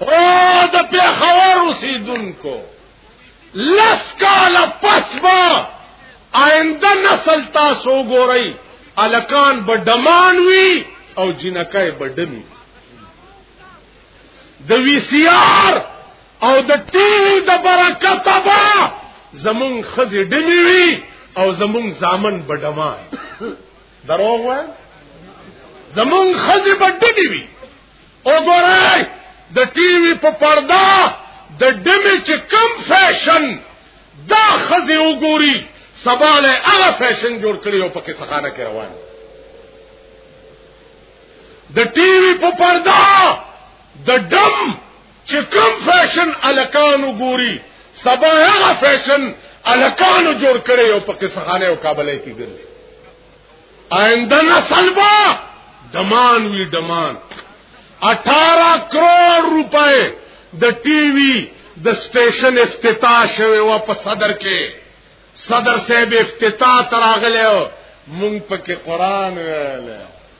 او د پیښور اوسیدونکو لس کال پس با آئنده نسل تاسو ګورئ الکان به ډمان وی او جنکای به ډمی د وی سی آر او د ټي وي د برکت با زمون خزي ډمی وی او زمون زامن به ډمان دروغ وای زمون خزه په ډډی وی او ګورای د ټي وي په پردا د ډمه چې کم فیشن دا خزه وګوري سباله هغه فیشن جوړ کړی او پکې څخانه کې روان د ټي وي په پردا د ډم چې کوم فیشن الکانو ګوري سبا هغه فیشن الکانو جوړ کړي او په قصخانه او کابل کې ګرځي آینده نسل با دمان وی دمان 18 کروڑ روپے د ټي وي د سټیشن افتتاح شوه و په صدر کې صدر صاحب افتتاح تراغله مونږ پکې قران ویل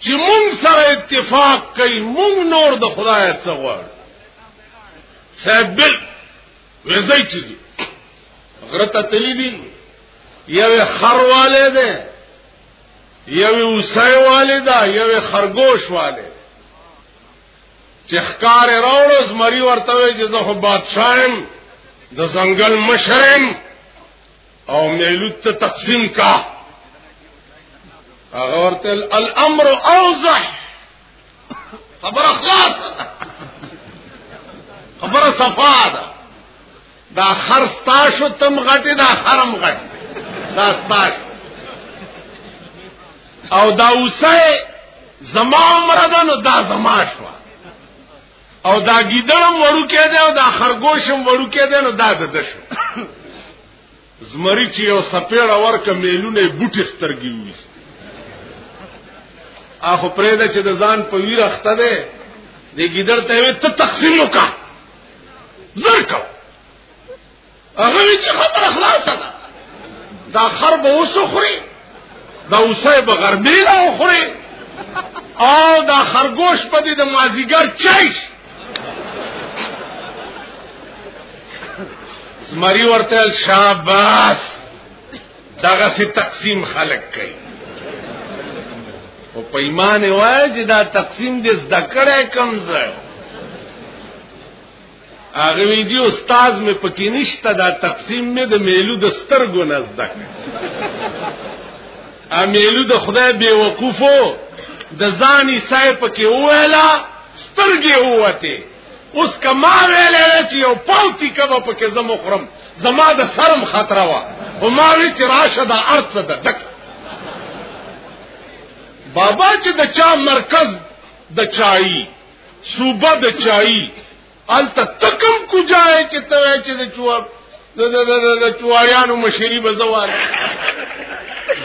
چې مونږ سره اتفاق کوي مونږ نور د خدای څخه غواړو صاحب بل وځي چې غرته تللی دي یو خرواله ده یو وسای والے ده یو خرگوش والے چې ښکار راوړو زمری ورته وي چې زه خو بادشاہم د ځنګل مشرم او میلود ته تقسیم کا هغه ورته الامر اوضح خبر خلاص خبر صفا ده دا خر ستاشو تم غټي دا خرم غټ دا ستاش او دا اوسه زما عمر ده نو دا زما شو او دا ګیدړم وړو کې دی او دا خرګوشم وړو کې دی نو دا د دشو زمری چې یو سپېړه ورکه میلونه بوټي سترګي وست اخو پرې ده چې د ځان په ویر اخته ده د ګیدړ ته ته تقسیم وکړه زر کو هغه چې خبر اخلاص ده دا خر به اوسو خوري دا اوسه به غرمې لا خوري او دا خرګوش په دې د مازیګر چایش زمری ورته شاباس دغه سي تقسیم خلق کوي او په ایمان وای چې دا تقسیم دې زده کړې کمزای هغه وی جی استاد مې پکې نشته دا تقسیم مې د میلو د سترګو نزد ا میلو د خدای به وقوفو د ځاني سای پکې ویلا سترګې وته اوس کما ویلې چې یو پاوتی کبه پکې زمو خرم زما د سرم خطر وا او ما وی چې راشه د ارث د دک بابا چې د چا مرکز د چای صوبه د چای الته تکم کو جای چې ته چې د چوار د د د د چواریانو مشری بزوال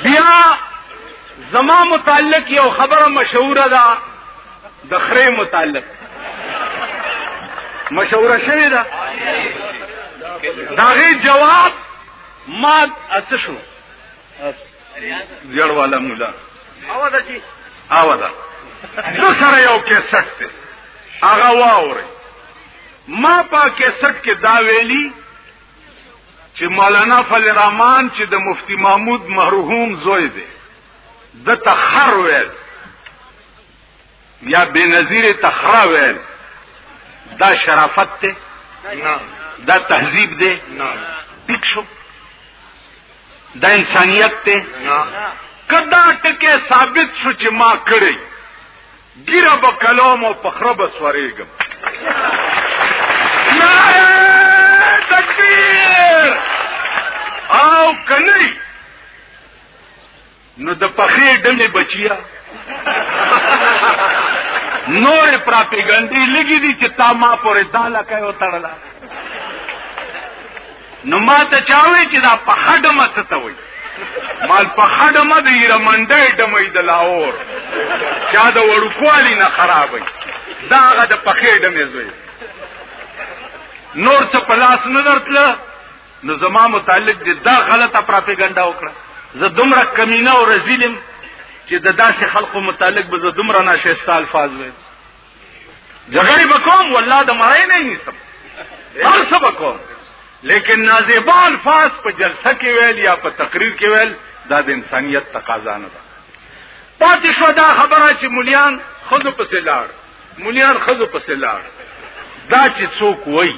بیا زما متعلق یو خبره مشهوره ده د خره متعلق مشهوره شوی ده داغه جواب ما اتشو ویړ والا مولا او دا چې او دا زه سره یو کیسټ دی هغه واوري ما په کیسټ کې دا ویلي چې مولانا فضل الرحمن چې د مفتی محمود مرحوم زوی دی د تخر ویل یا بے نظیر تخرا ویل دا شرافت تے دا تہذیب دے ٹک شو دا انسانیت تے کدا ٹکے ثابت شو چې ما کړی ګیره به کلام او پخره به سوریږم نعره تکبیر او کنی نو د پخې ډلې بچیا نور پراپیګنډي لګی دي چې تا ما پورې داله کوي او تړلا نو ما ته چاوي چې دا په خډمه څه ته وي مال په خډمه د یرمنډې ډمې د لاور چا د وړوکوالی نه خرابې دا هغه د پخې ډمې زوی نور څه پلاس نه درتله نو زما متعلق دې دا غلطه پروپاګاندا وکړه زه دومره کمینه او رزیلم چې د داسې خلقو متعلق به زه دومره ناشایسته الفاظ وایم جګړې به کوم والله د مړی نه نیسم هر څه به کوم لیکن نازیبا الفاظ په جلسه کې ویل یا په تقریر کې ویل دا د انسانیت تقاضا نه ده پاتې شو دا خبره چې مليان خزو پسې لاړ مليان خزو پسې لاړ دا چې څوک وایي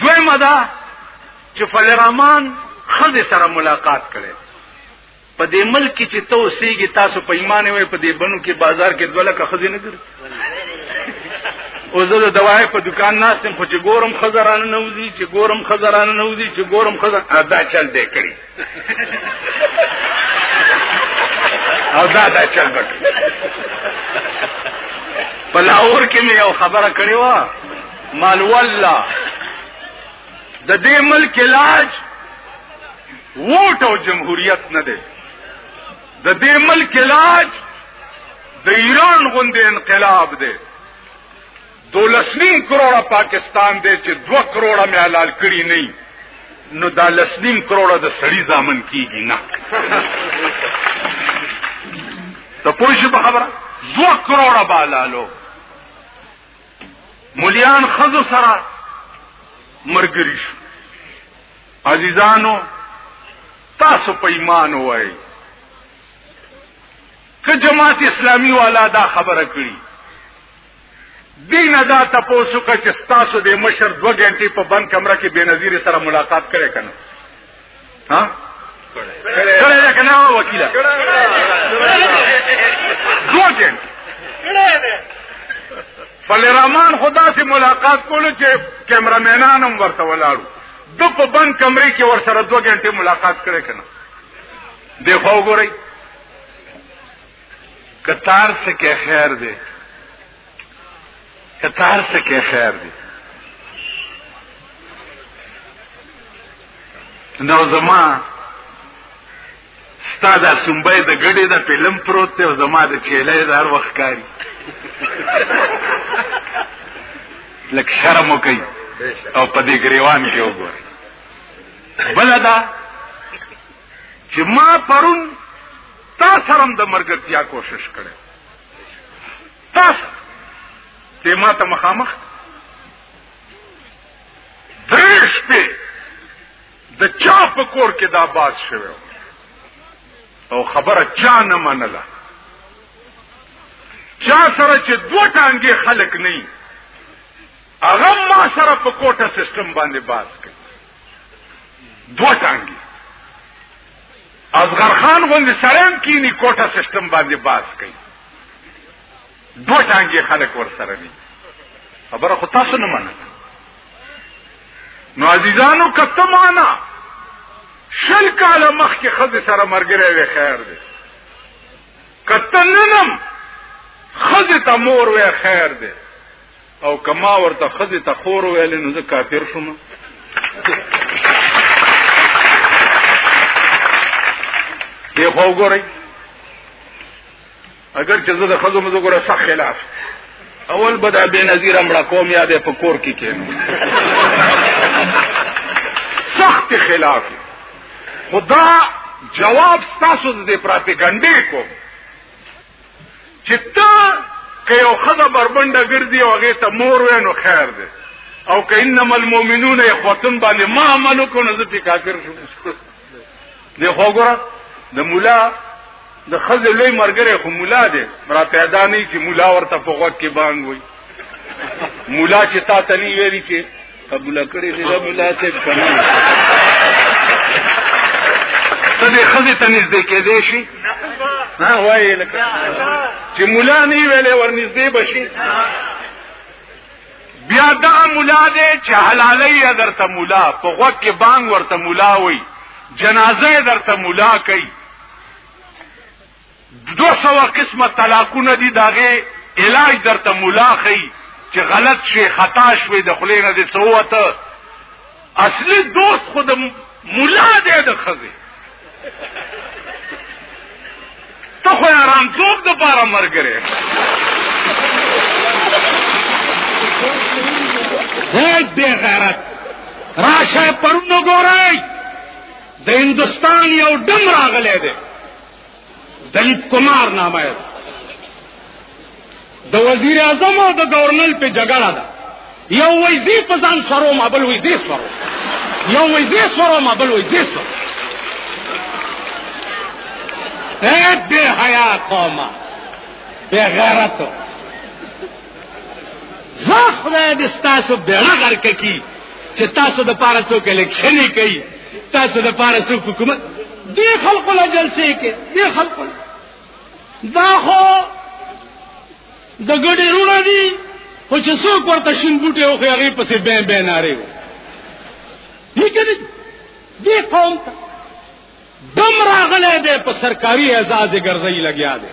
دویمه دا چې فلرمان خزه سره ملاقات کړي په دې ملک کې چې ته اوسېږي تاسو په ایمان وي په دې بنو کې بازار کې دوله کا خزه نه ګرځي او زه د دوای په دکان ناستم خو چې ګورم خزرانه نوځي چې ګورم خزرانه نوځي چې ګورم خزر ادا چل دې کړی او دا دا چل بټ په لاهور کې مې یو خبره کړې و مال والله د دې ملک علاج ووټ او جمهوریت نه دی د دې ملک علاج د ایران غوندې انقلاب دی دولسنیم کروڑه پاکستان دی چې دو کروڑه مې حلال کړی نه نو دا لسنیم کروڑه د سړی ځامن کیږي نه ته پوه شي په خبره دو کروڑه به حلالو مليان خزو سره مرګري شو عزیزانو تاسو په ایمان وای که جماعت اسلامی والا دا خبره کړی دینه دا تاسو کا چې تاسو د مشر دوه غنټې په بند کمره کې بنظیر سره ملاقات کړې کنه ها کړه دا کنه وکیلا دوه غنټې فلرحمان خدا سے ملاقات کولو چې کیمرامینان هم ورته ولاړو د په بند کمرې کې ور سره دوه غنټې ملاقات کړې کنه دیخوا وګورئ کتار څه کې خیر دی کتار څه کې خیر دی نو زما ستا دا سنبای د ګډې د پلم پروت دی او زما د چیلې د هر وخت کاری لک شرم وکي او په دې گریوان کې وګورئ بلدا چې ما پرون تا سره هم د مرګرتیا کوشش کړي تاسو چې ما ته مخامخ درې شپې د چا په کور کې دا باز شوی او خبره چا نه منله چا سره چې دوه ټانګې خلک نه هغه ما سره په کوټه سیستم باندې باز کوي دو ټانګي اصغر خان غوند سلام کینی کوټه سیستم باندې باز کوي دو ټانګي خلک ور سره دي خبره خو تاسو نه مننه نو عزیزانو کته معنا شل کاله مخکې خزه سره مرګره وي خیر دی کته ننم خزه ته مور وي خیر دی او کما ورته خزه ته خور ویل نو زه کافر شوم دی خو ګورئ اگر چې زه د خزو مزه ګوره صح خلاف اول به دا بے نظیر امړه قوم یا به پکور کې کېنو سخت خلاف خدا جواب تاسو د پراپګاندا کو چې تا که یو خدا بربنده ګرځي او هغه ته مور وینو خیر دی او که انما المؤمنون اخوتن باندې ما عملو کو نه ځکه کافر شو نه خو ګره د مولا د خزه لوی مرګره خو مولا دی مرا پیدا نه چې مولا ورته په غوږ کې بانګ وي مولا چې تا ته نه ویلي چې قبول کړی دی رب الله صاحب کنه ته دې خزه ته نږدې کې دی شي ها وایي لکه چې مولا نه ویلې ورنږدې بشي بیا دا مولا دی چې حلالي درته مولا په غوږ کې بانګ ورته مولا وي جنازه درته مولا کوي دو سوه قسمه طلاقونه دي داغه علاج درته مولا خي چې غلط شي خطا شوي د خلې نه دي څوته اصلي دوست خود مولا دی د خزه ته خو آرام څوک د پاره مرګره زید بے غیرت راشه پرونو ګورای د هندستان یو دم راغلی دی دلیپ کمار نامه یې د وزیر اعظم او د گورنر په جګړه ده یو وای زی په ځان سرو ما بل وای زی سرو یو وای زی سرو ما بل وای زی سرو اے بے حیا قومه بے غیرتو زه خدای دې تاسو بیره غرق کی چې تاسو د پاره څوک الیکشن کوي تاسو د پاره څوک حکومت دې خلکو له جلسې کې دې خلکو دا خو د ګډې رونه دي خو چې څوک ورته شین بوټي او هغه پسې بین بین ناره وي لیکنه دې قوم ته دم راغله دې په سرکاري اعزاز ګرځي لګیا دي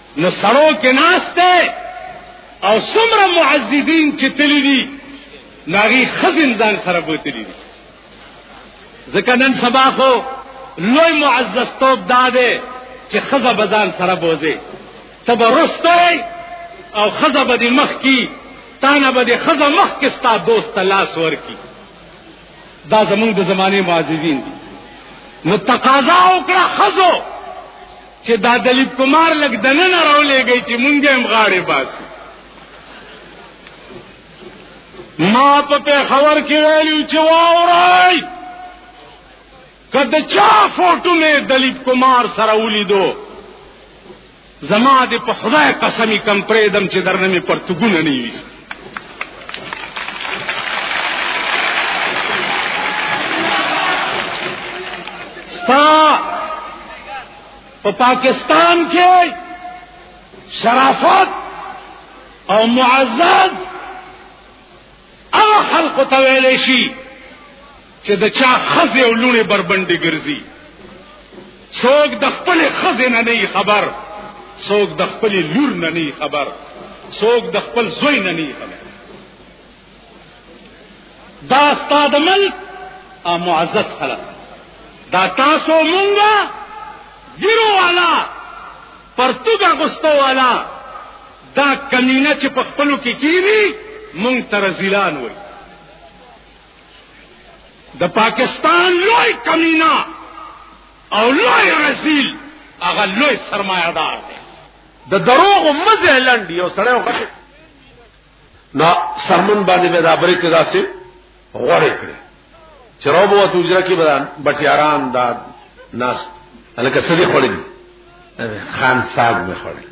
نو سړو کې ناست دی او څومره معززین چې تللی دي ناغي خزن ځان سره بوتلی دي ځکه نن سبا خو لوی معزز توب داده چې خزه بزان سره بوزي تبرستای او خزه بدی مخ کی تانه بدی خزه مخ کې ستا دوست لاس ور کی دا زمونږ د زمانه معززین دي نو تقاضا وکړه خزو چې دا دلیپ کمار لګ دنه نه راولېږي چې مونږ هم غاړې باسو ما په پیښور کې ویلو چې واورای کله چا فوټو مې دلیپ کمار سره ولیدو زما د په خدای قسمی کم پرېدم چې درنه مې پرتګونه نه وي ستا په پاکستان کې شرافت او معزز او خلق ته ویلې شي چې د چا خزه او لونه بربندې ګرځي څوک د خپل خزه نه نه خبر څوک د خپل لور نه نه خبر څوک د خپل زوی نه نه خبر دا استاد ملک او معزز خلق دا تاسو مونږه ګیرو والا پرتګه غستو والا دا کمینه چې په خپلو کې کیږي مونږ تر زیلان وای د پاکستان لوی کمینا او لوی رسیل هغه لوی سرمایه دار دی د دروغ مزه لنډ یو سره وخت نا سرمن باندې به دا برې کې داسې غوړې کړې چروب او توجره کې بدن بټیاران دا ناس الکه سړي خړې خان صاحب مې خړې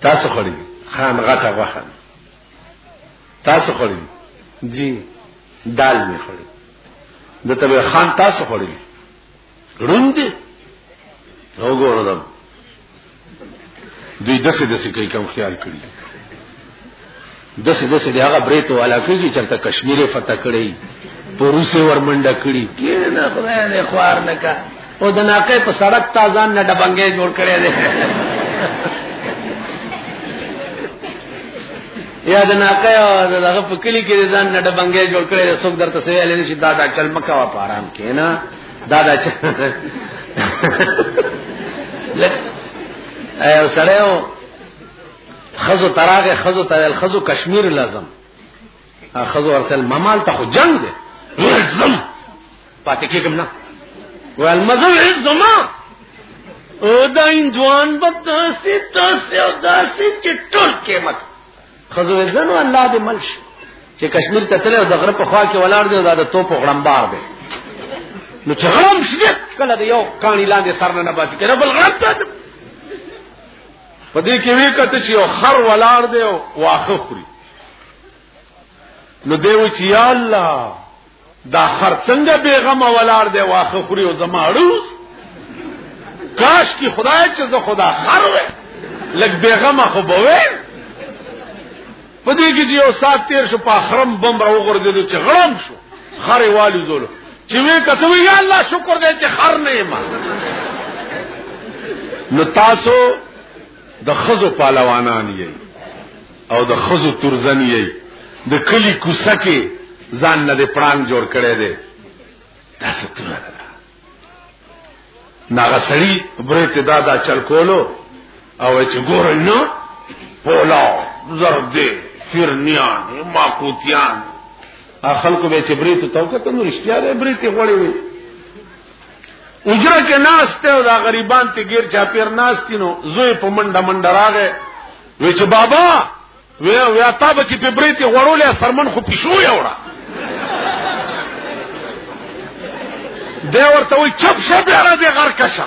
تاسو خړی خان غټه غوخه تاسو خړی جی دال می خړی د تبه خان تاسو خړی روند وګورم دوی دسه دسه کوي کم خیال کړی دسه دسه دی هغه بریتو والا کوي چرته کشمیر فتح کړی پروسه ورمنډه کړی کینه خدای نه خوار نه کا او د ناکه په سړک تازان نه ډبنګې جوړ کړی دی یا د ناکه او دغه په کلی کې ځان نه ډبنګې جوړ کړی دی څوک درته سوي لري چې دا دا چل مکه وا پارام کینا دا دا چل لکه ایا سره خزو تراغه خزو تل خزو کشمیر لازم خزو ورته ممال ته خو جنگ دی لازم پاتې کېږم نه ول مزه زما او دا اندوان به تاسې تاسې او داسې چې ټول قیمت خزو زنو الله دې ملش چې کشمیر ته تل او د غره په خوا کې ولاړ دی دا د توپ غړمبار دی نو چې غړم شي کله د یو کانی لاندې سر نه باسي کله بل غړم ته په دې کې وی کته چې یو خر ولار دی او واخه خوري نو دیو چې یا الله دا خر څنګه بیغمه ولار دی واخه خوري او زما روز کاش کی خدای چې زه خدا خر وې لګ بیغمه خو بوې په دې کې یو سات تیر شو په خرم بم را وګرځیدو چې غړم شو خره والو زولو چې وې کته وی یا الله شکر دې چې خر نه ما نو تاسو د خزو پهلوانان یې او د خزو ترزن یې د کلی کوسه کې ځان نه د پړان جوړ کړي دي تاسو ته ناغه سړی برته دا دا چل کولو او چې ګور نه پولا زرد فرنیان ماکوتیان خلکو به چې برته توګه ته نو رښتیا ده برته غوړې وي اجره کې ناس ته او دا غریبان ته غیر چا پیر ناس تینو زوی په منډه منډه راغې وی چې بابا ویا ویا تا به چې په بریتي غړولې سرمن خو پښو یې وړه دی ورته وی چپ شه بیا را دې غر کشه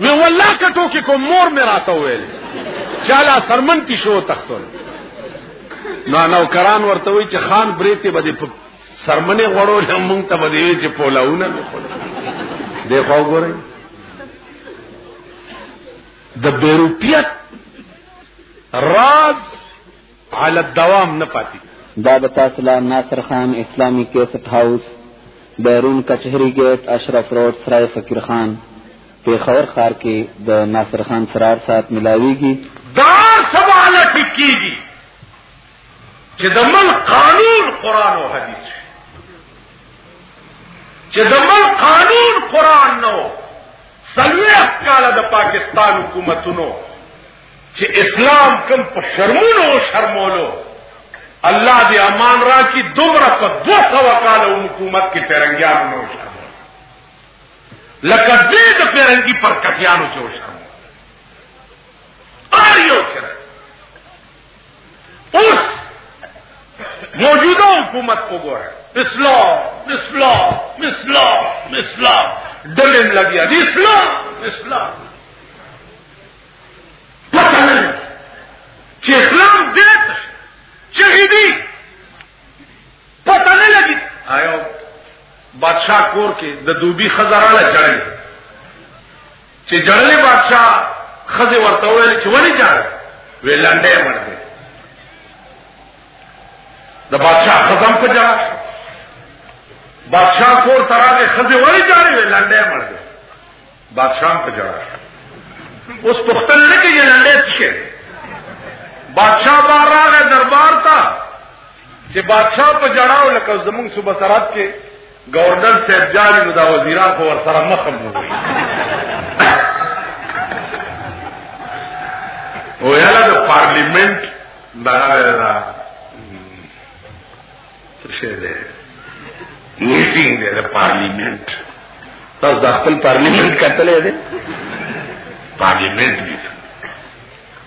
وی والله کټو کې کوم مور مې راته ویل چاله سرمن پښو تختول نو نو کران ورته وی چې خان بریتي به دې په سرمنې غړولې مونږ ته به دې چې پولاونه نه خو دې خو ګورئ د بیروپیت راز على الدوام نه پاتې دا به تاسو لا ناصر خان اسلامي کیسټ هاوس بیرون کچهری ګیټ اشرف روډ سرای فقیر خان پیښور ښار کې د ناصر خان سرار سات ملاویږي دا سوال ټکیږي چې د مل قانون قران او حدیث چې د مل قانون قران نو سلویخ کالا دا پاکستان حکومتونو چې اسلام کم په شرمونو او شرمولو الله دې امان را کی دومره په دوه سو کال حکومت کې پیرنګیان نو شرم لکه دې د پیرنګي پر کټیانو کې وشرم آر یو چر اوس موجوده حکومت وګوره اسلام اسلام اسلام اسلام دلم لګیا دي اسلام اسلام پته نه چې اسلام دې چې دې پته نه لګي آیا بادشاہ کور کې د دوبي خزراله چړې چې جړلې بادشاہ خزه ورته ویل چې ولې جړل ویلانډه مړ دی د بادشاہ خزم په جړا بادشاہ کور تراغه خزه ولې جړل ویلانډه مړ دی بادشاہ په جړا اوس پختل نه کې لنډه څه بادشاہ بار راغی دربار ته چې بادشاہ په جړاو لکه زمونږ صوبه سرات کې گورنر صاحب جاری نو دا وزیران خو ور سره مخم وګوري او یالا د پارلیمنت دغه دا څه دی میټینګ دی د پارلیمنت تاسو د خپل پارلیمنت کتلې ده پارلیمنت دی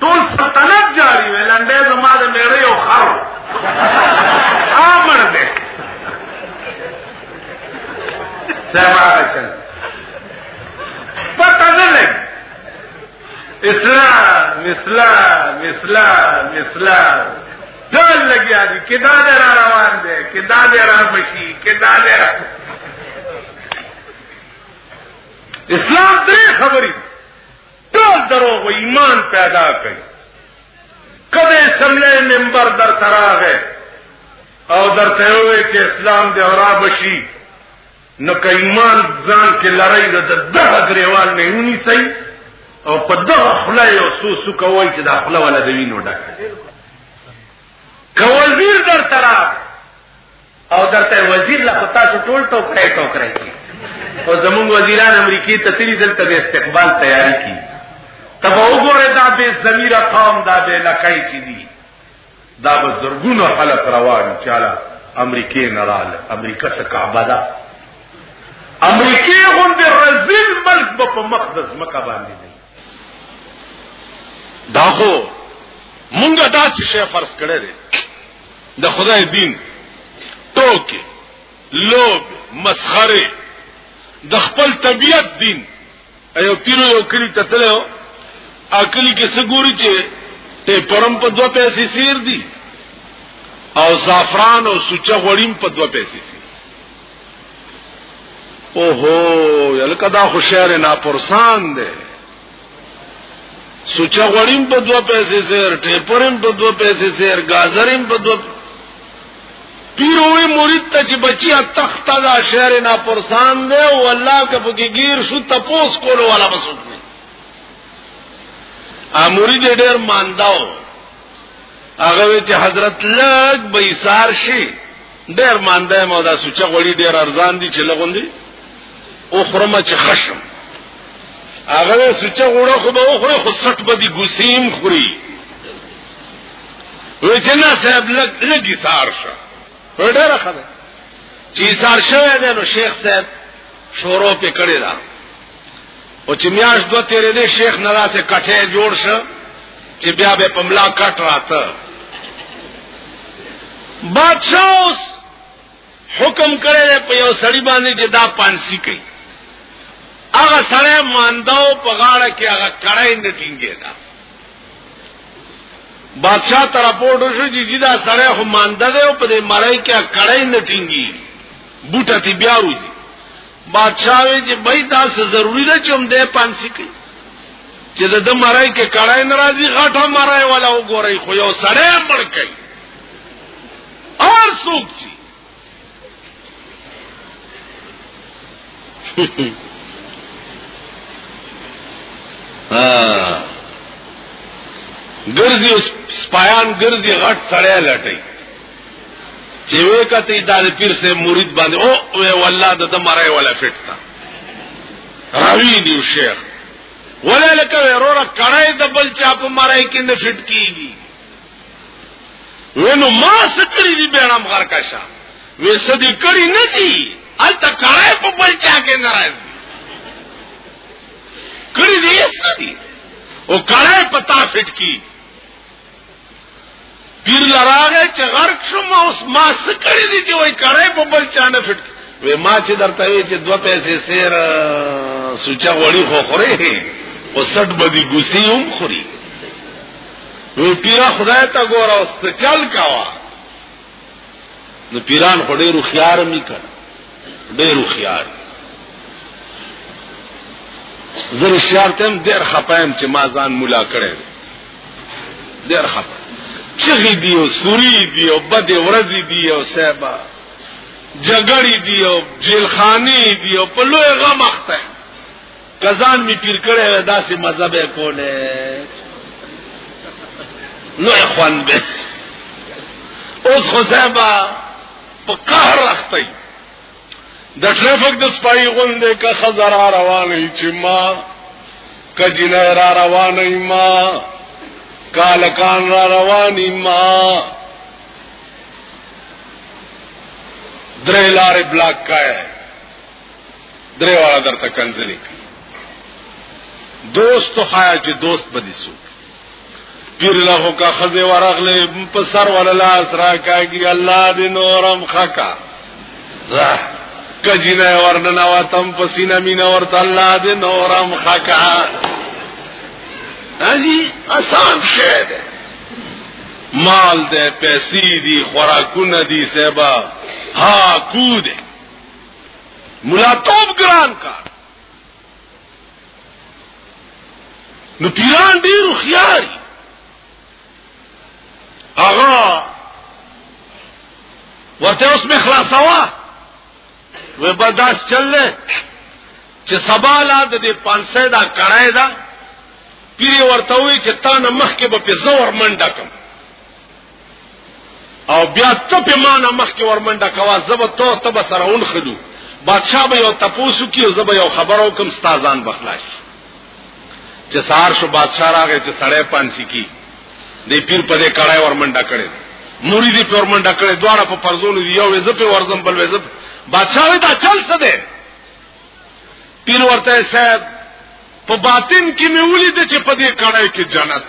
ټول سلطنت جاری وی لنډه زما د میړه یو خر امر دی سبا چل پتہ نه لګ اسلام اسلام اسلام اسلام ټول لګیا دي کدا دې را روان دي کدا دې را مشي کدا دې را اسلام دې خبرې ټول دروغ ایمان پیدا کړي کله سملې منبر در تراغه او درته وې چې اسلام دې اورا بشي نو که ایمان ځان کې لړۍ د دغه غریوال نه ونی سي او په دغه خله یو سو سو کوي چې دا خله ولا دوی نو ډکه کوي در تراغه او درته وزیر لا پتا څو ټول ټوکرای ټوکرای کی او زمون وزیران امریکای ته تری دلته به استقبال تیاری کی تب وګوره دا به زمیر قوم دا به لکای چی دی دا به زرګونو خلک روان چاله امریکای نه رااله امریکا څخه کعبه ده امریکای غوندې رزیل ملک په مقدس مکه باندې دا خو مونږه دا چې شی فرض کړی دی د خدای دین ټوکی لوب مسخره د خپل طبیعت دین ایو پیرو یو کلی تتلو اکلی کې سګوري چې ته پرم په دوه پیسې سیر دي او زعفران او سوچه غوړیم په دوه پیسې سیر اوهو یلکه دا خو شعر نه پرسان دی سوچا غړیم په دوه پیسې زیر ټیپرم په دوه پیسې زیر گازرم په دوه پیروی مرید ته چې بچی تخت دا شعر نه پرسان دی او الله که پکې گیر شو تپوس کولو والا بسوک نه اموري ډېر مانداو هغه چې حضرت لګ به ایثار شي ډیر مانده مو دا سوچ غوړي ډیر ارزان دي چې لغوندي او خرمه چې خشم هغه سوچ غوړه خو به خو خو سټ به دي ګسیم خوري وې چې نه صاحب لګ لګ ایثار شه ډیر خبره چې ایثار شوه دی نو شیخ صاحب شورو په کړی دا او چې میاش دوه تیرې دې شیخ نه راته کټه جوړ شه چې بیا به پملا کټ راته بادشاہ اوس حکم کړی دی په یو سړی باندې چې دا پانسی کوي هغه سړی مانداو په غاړه کې هغه کړای نه ټینګې دا بادشاہ ته راپورټ وشو چې جی دا سړی خو مانده دی او په دې مړی کې کړای نه ټینګي بوټه تی بیا روزي بادشاہ وی چې بای دا څه ضروری ده چې هم دې پانسی کوي چې د د مرای کې کړای ناراضي غټه مرای ولا وګوري خو یو سړی مړ کوي اور څوک چې ها ګرځي سپایان ګرځي غټ سړی لټي چې وې کته دا پیر سه مرید باندې او وې والله د دمره ولا فټتا راوی دی شیخ ولا لکه وروره کړای د بل چا په مړای کې نه فټ کیږي ونو ما سکړی دی بیرام غر کا شا وې سدی کړی نه دی الته کړای په بل چا کې نه راځي کړی دی سدی او کړای پتا فټ کیږي پیر لراغه چې غرق شوم اوس ما سکړې دي چې وای کړای په بل چانه فټ وې ما چې درته وی چې دوه پیسې سیر سوچا وړي خو خوري او سټ بدی ګوسی هم خوري وې پیرا خدای ته ګور اوس ته چل کاوه نو پیران خو ډېر خيار می کړ ډېر خيار زر شیار تم ډېر خپایم چې ما ځان مولا کړې ډېر خپ چغي دی او سوري دی او بد ورځي دی او سبا جګړې دی او جیلخانی دی او په لوی غم اخته کزان می پیر کړي وې داسې مذهب کوله نو اخوان به اوس خو صاحبہ په قهر راختی د ټریفک د سپای غوندې کا خزر روانې چې ما کجنه را روانې ما کالکان را روانې ما درې لارې بلاک کای درې واړه درته کنځلې کوي دوست تو خایا چې دوست بدی سو پیر له کا خزه ورغله په سر وللا اسرا کاږي الله دې نورم خکا راه کجینه ورننا واتم پسینه مینه ورته الله دې نورم خکا اجي اسان شه ده مال ده پیسې دي خوراکونه دي سبا ها کو ده ملا توب ګران کا نو پیران ډیر خياري هغه ورته اوس می خلاصوا و بداس چل چې سبا لا د دې 500 دا کړای دا پیر ورته وی چې تا نه مخ کې به په زور منډه کوم او بیا ته په معنا مخ کې ورمنډه کوا زب ته تب سره اون خلو بادشاہ به یو تپوسو کی او زب یو خبرو کوم ستازان بخلاش چې سار شو بادشاہ راغی چې سړی پانسی کی دې پیر په دې کړای ورمنډه کړي موري دې په ورمنډه کړي دواړه په پرزونو دی یو زب په ورزم بل زب بادشاہ وی دا چل څه دی پیر ورته صاحب په باطن کې مې ولید چې په دې کړای کې جنت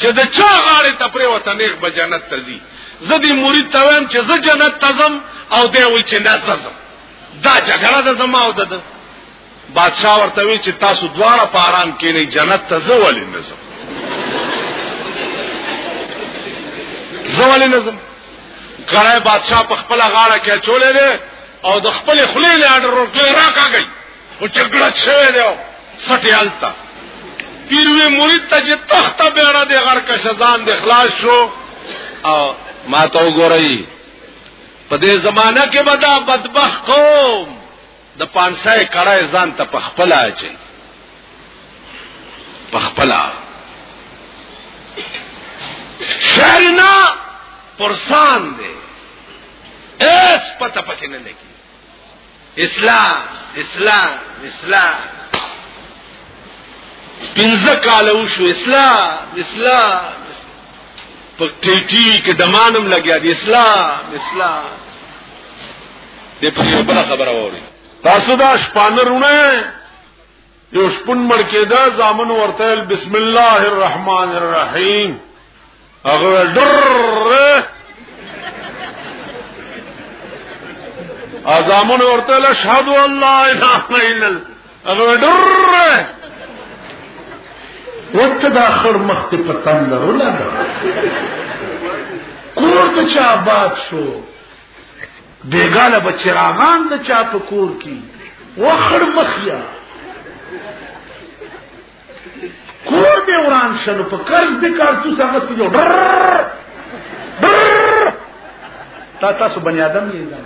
چې د چا غاړې ته پرې وته نیک به جنت ته ځي زه دې مرید ته وایم چې زه جنت ته ځم او دی وایي چې نه زه ځم دا جګړه ده زما او ده بادشاہ ورته وی چې تاسو دواړه په آرام کې نه جنت ته زه ولې نه ځم زه ولې نه ځم کړای بادشاہ په خپل غاړه کې چولې ده او د خپل خلې له اډر ورکړې راکاږي او جګړه شوه دی سټي التا پیروي مرید ته چې تخته بیره د غر کا شزان د اخلاص شو او ما ته وګورئ په دې زمانہ کې به دا بدبخ قوم د پانسای کړای ځان ته پخپل اچي پخپل شهرنا پرسان دی اس پته پکې نه لګي اسلام اسلام اسلام پنځه کال وشو اسلام اسلام په ټیټی کې دمانم لګیا دی اسلام اسلام دې په یو بل خبره ووري تاسو دا شپانه رونه یو شپون مړ کېده ځامن ورته بسم الله الرحمن الرحیم هغه ډر ازامن ورته له شهد الله الا الا هغه ډر وته دا خر مخ ته پتن لرو لا کور ته چا باد شو بیګاله بچراغان د چا په کور کی وخړ مخیا کور دې وران شنو په قرض دې کارتو څنګه ته جوړ تا تاسو بنی آدم یې ځان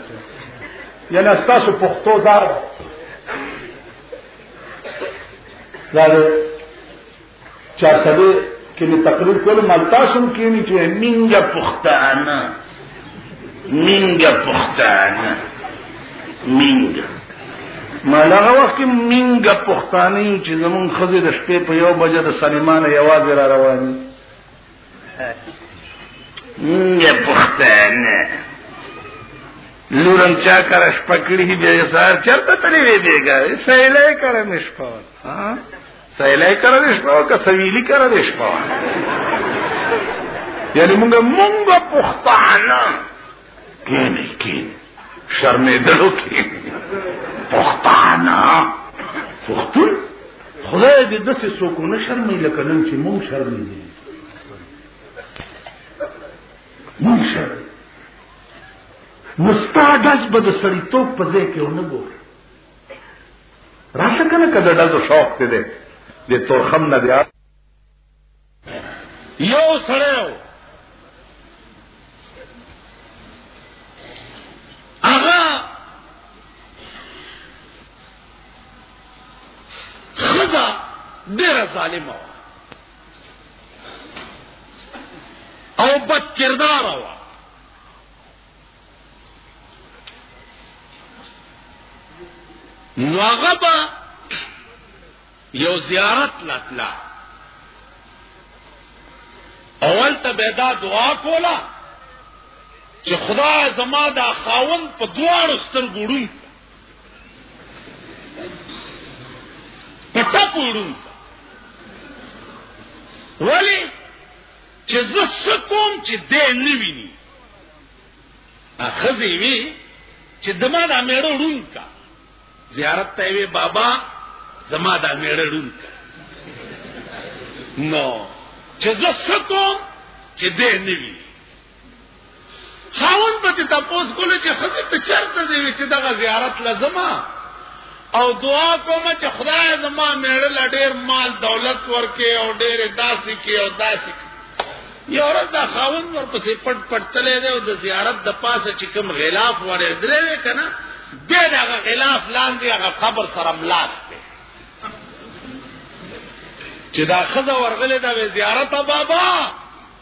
یعنی تاسو پښتو دار دا چارسده کې مې تقریر کولو مال تاسو هم کېنی چې مینګه پښتانه مینګه پښتانه مینګه ما لغه وخت کې مینګه پښتانه یو چې زمون خزې د شپې په یو بجه د سلیمان یوازې را رواني مینګه پښتانه لورم چا کار شپکړی به سار چرته تلې وی بیګا سیلې کړم شپه ها سیلای کرا دې شپه او که سویلی کرا دې شپه یعنی مونږه مونږه پښتانه کینې کین شرمې دلو کې پښتانه پښتون خدای دې دسه څوک نه شرمې لکه نن چې مونږ شرمې دي مونږ شرمې نو ستا داس به د سړیتوب په ځای کې ونه ګورې راشه کنه که د ډزو شوق ته دی د تورخم نه دی یو سړی هغه خدا ډیره ظالمه وه او بد کردار وه نو هغه به یو زیارت لاتلا اول ته به دا دعا کولا چې خدای زما دا خاون په دواړو سترګو ړوند په ټپو ړوند ولی چې زه څه کوم چې دې نه ویني اخزي وی چې دما د میړو ډون کا زیارت ته وی بابا زما د میړو ډون کا نو چې زه څه کوم چې دې نه ویني خاوند به تاسو کولای چې خځه ته چرته دی چې دغه زیارت لازمه او دعا کوم چې خدای زما میړه لا ډیر مال دولت ورکې او ډیر داسې کې او داسې یو ورځ دا خاوند ورپسې پټ پټ تللی دی او د زیارت د پاسه چې کوم غلاف ورې درې دی که نه بیا د هغه غلاف لاندې هغه قبر سره ملاس دی چې دا ښځه ورغلې ده زیارت بابا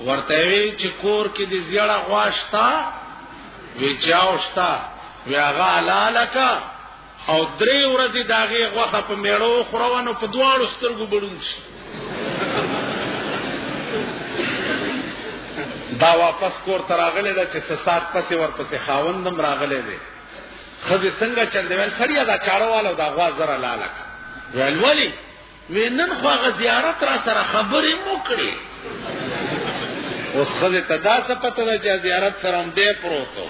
ورته وی چې کور کې د زیړه غواشتا وی چاوشتا وی هغه لالکا او درې ورځې داغه غوخه په میړو خورونو په دواړو سترګو بړون شي دا واپس کور ته راغلی دا چې فساد پسې ورپسې خاوندم راغلی دی خځې څنګه چل دی ویل سړیا دا چاړهواله او دا غوا زره لاله ویل ولي وی نن خو هغه زیارت را سره خبرې مو کړې اوس خزه ته دا څه پته ده چې زیارت سره هم دی پروتو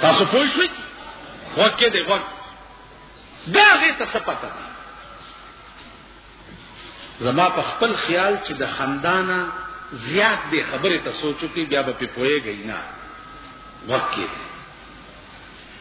تاسو پوه شئ وکه دی وک دا هغه ته څه پته ده زما په خپل خیال چې د خندانا زیات به خبره ته سوچو کې بیا به پوهیږي نه وکه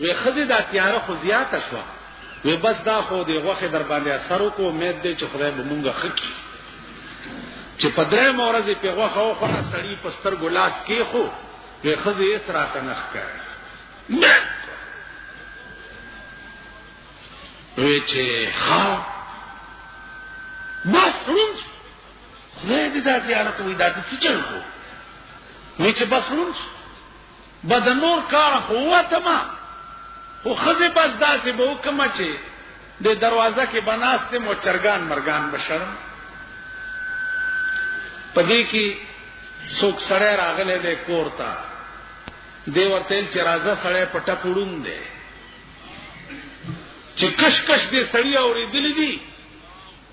وې ښځې دا تیاره خو زیاته شوه، وې بس دا خو د غوښې در باندې اثر وکړو، امید دی چې خدای به موږ ښه کړي. چې په درېیمه ورځ یې پرې غوښه وخوړه، سړي په سترګو لاس کېښود، وې ښځې هېڅ راته نه ښکاري. وې چې ښه بس ړوند شو، خدای دې دا زیارت وي دا څه چل وو، وې چې بس ړوند شو. به د نور کار خو وته ما خو خزه بس داسې به وکم چې د دروازه کې بناسته مو چرګان مرغان بشرم پدې کې څوک سړی راغله د کور ته دی ورته چې راځه سړی پټه پړوم دی چې کش کش دې سړی اورېدلې دي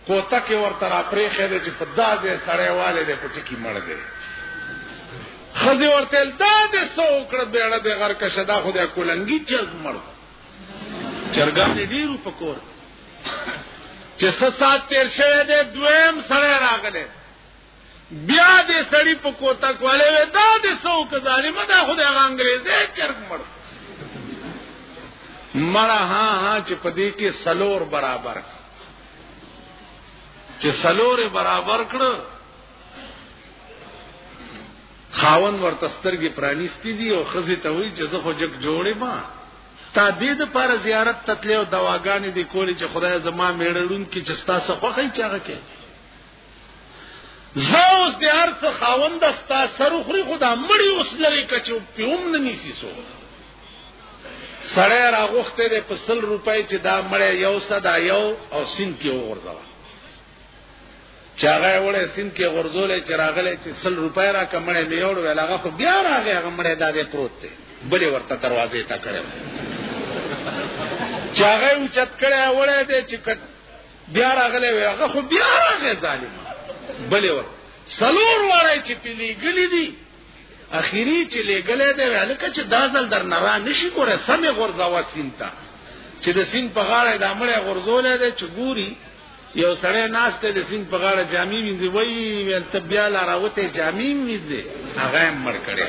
کوته کې ورته را پرېخې دې چې په دا دې سړی والي دې پټي کې مړ دې خزي ورته دا دې سو کړ بیړه دې غر کې شدا خو دې کولنګي چرګ مړ چرګان دې ډیرو پکور چې سات تیر شوه دې دویم سړی راغله بیا دې سړی په کوتا کولې وې دا دې سو که ظالم دا خو دې انګريزي چرګ مړ مړ ها ها چې په دې کې سلور برابر چې سلور برابر کړ خاون ورته سترګې پرانیستې دي او خزه ته وی چې زه خو جګ جوړې ما تا دې د پر زیارت تتلې او دواګانې دې کولې چې خدای زما میړړون کې چې تاسو خوخی چاغه کې زه اوس د هر څه خاوند ستا سر خوري خدا مړی اوس لري کچو پیوم نه نیسی سو سړی راغوخته د په 100 روپۍ چې دا مړی یو صدا یو او سین کې وغورځوا چې هغه وړه سین کې غرزولې چې راغلې چې 100 روپۍ را کمړې مې وړ ویل هغه خو بیا راغی هغه مړې دا دې پروت دی بلې ورته دروازې ته کړو چې هغه اوچت کړه وړه دې چې بیا راغلی وی هغه خو بیا راغی ظالم بلې ور سلور وړای چې پیلې ګلې دي اخیری چې لګلې ده ولکه چې دازل در نه را نشي کوره سمې غورځاوه سینتا چې د سین په غاړه د امړې غورځولې ده چې ګوري یو سړی ناشته د سین په غاړه جامې وینځي وای ول تبیا لا راوته جامې وینځي هغه هم مر کړی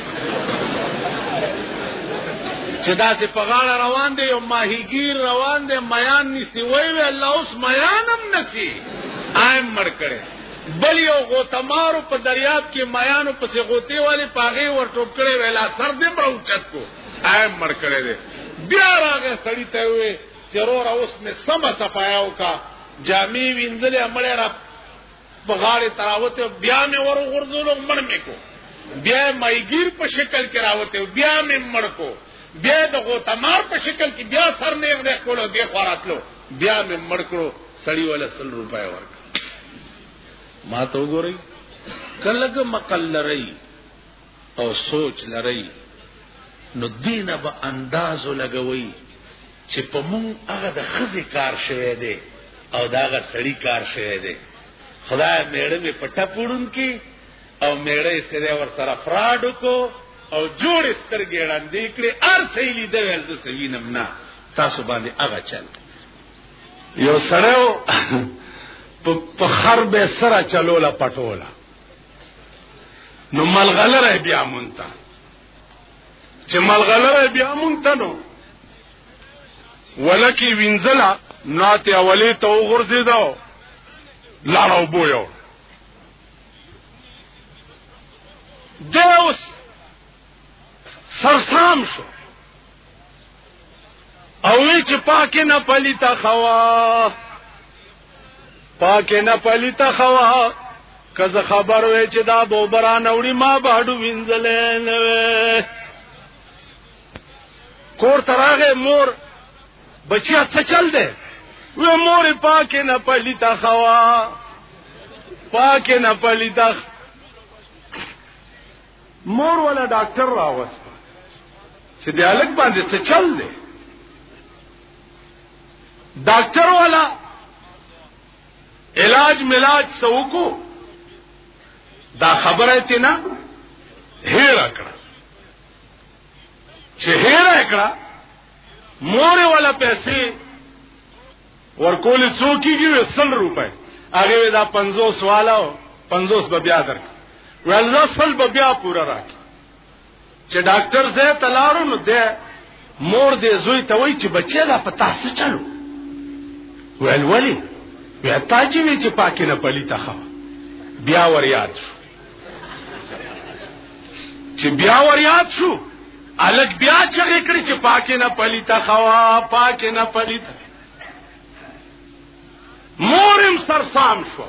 چې دا چې په غاړه روان دی یو ماهیګیر روان دی میان نسی وای وی الله اوس میان هم نسی آیم مر کړی بل یو غوتمارو په دریاب کې میانو پسې غوتی والی پاغه ور ټوپ کړی ویلا سر دې بروچت کو آیم مر کړی دی بیا راغه سړی ته وی چرور اوس می سم صفایاو کا جامع وینځلې امړې را په غاړې تراوته بیا مې ور غورځول مړ مې کو بیا مایګیر په شکل کې راوته بیا مې مړ کو بیا د غوتمار په شکل کې بیا سر نه غړې کولو دی خوراتلو بیا مې مړ کړو سړی ولا 100 روپیا ورک ما ته وګورئ کلګ مقلری او سوچ لري نو دینه به انداز لګوي چې په مونږ هغه د خزي کار شوه دی او دا هغه سړی کار شوه دی خدای میړه می پټه پړون کی او میړه سره ور سره فراډ کو او جوړ سترګې وړاندې کړې ار سېلې د ول د سوینم نه تاسو باندې هغه چل یو سره په خر به سره چلوله پټوله نو ملغلره بیا مونته چې ملغلره بیا مونته نو ولکی وینځلا ناته اولی ته وغورځې داو لارو بو یو دیوس سرسام شو او چې پاکه نه پلیتا خوا پاکه نه پلیته خوا که زه خبر وې چې دا به بران وړي ما به هډو وینځلې نه وې کور تراغه مور بچیا څه چل دی و مور پاکه نه پلیته خوا پاکه نه پلیته مور ولا ډاکټر راوست چې دیالک باندې څه چل دی ډاکټر والا علاج ملاج سوکو دا خبره ته نه هیر کړه چې هیر کړه مور والا پیسې ورکول څوکیږي وسل روپے هغه دا 50 والا 50 به بیا درک ولدا سل به بیا پورا راک چې ډاکټر زه تلارو نو ده مور دې زوی ته وای چې بچی دا په تاسو چلو ویل ولی بیا تا چې وی چې پاکه نه پلی تا خو بیا ور یاد شو چې بیا ور یاد شو الګ بیا چې کړی چې پاکه نه پلی تا خو پاکه نه پلی تا مورم سرسام شو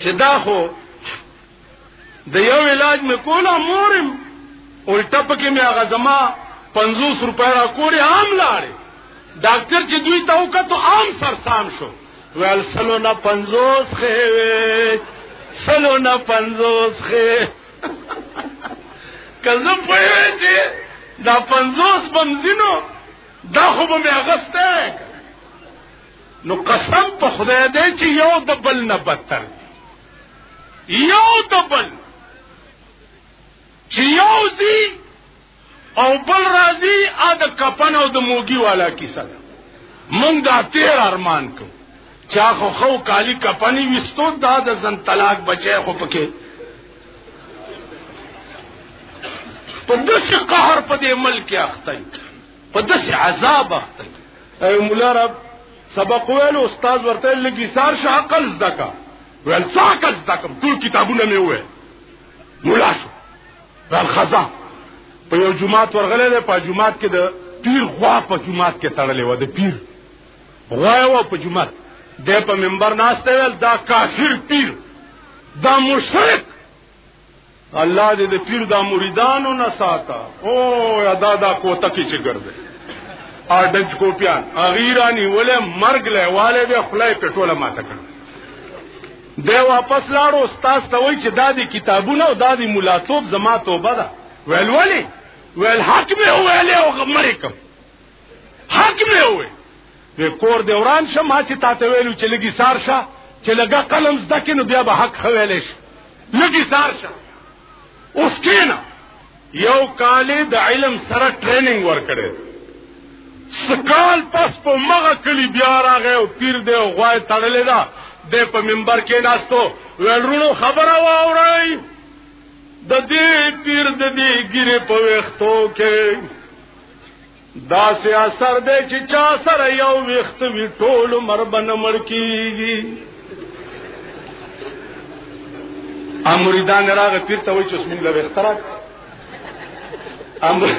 چې دا خو د یو علاج مې کولا مورم الټه پکې مې هغه زما 50 روپۍ را کورې عام لاړې ډاکټر چې دوی ته وکړو عام سرسام شو ویل سلو نه 50 خې سلو نه 50 خې کله په دې دا 50 بمزینو دا خو به مې اغسته نو قسم په خدای دی چې یو د بل نه بدتر دی یو د بل چې یو زی او بل راځي ا د کپن او د موګي والا کیسه ده مونږ دا تیر ارمان کو چا خو خو کالی کپنی وستو دا د زن طلاق بچي خو پکې په داسې قهر په دې ملک اخته په داسې عذاب اخته ای مولا رب سبق ویل استاد ورته لګي سار شه عقل زده کا ویل څه عقل زده کوم ټول کتابونه مې وې مولا شو ویل خزا په یو جمعات ورغلې ده په جمعات کې د پیر غوا په جمعات کې تړلې و د پیر غوا و په جمعات د په منبر ناشته ویل دا کافر پیر دا مشرک الله دې د پیر د مریدانو نه ساته او ادا دا کوته کې چې ګرځي ا دج کوپیان اغیرانی ولې مرګ له والے به خلای پټوله ماته کړ دی واپس لاړو استاد ته وای چې دا دي کتابونه او دا دي ملاتوب زما توبه ده ویل ولی ویل حق به ویل او غمرکم حق مې وې وې کور دې وران شه ما چې تاته ویلو چې لګي سار شه چې لګا قلم زده کې نو بیا به حق خویلې شي لګي سار شه اوس کېنه یو کال د علم سره ټریننګ ورکړي سکال پس په مغه کلی بیا راغی او پیر دی او غوای تړلې ده د په منبر کې ناستو ورونو خبره واورئ د دې پیر د دې ګیره په وختو کې دا سي اثر دی چې چا سره یو وخت وی ټول عمر بن مړ کیږي امریدان راغه پیر ته وای چې اسمن له اختراق امر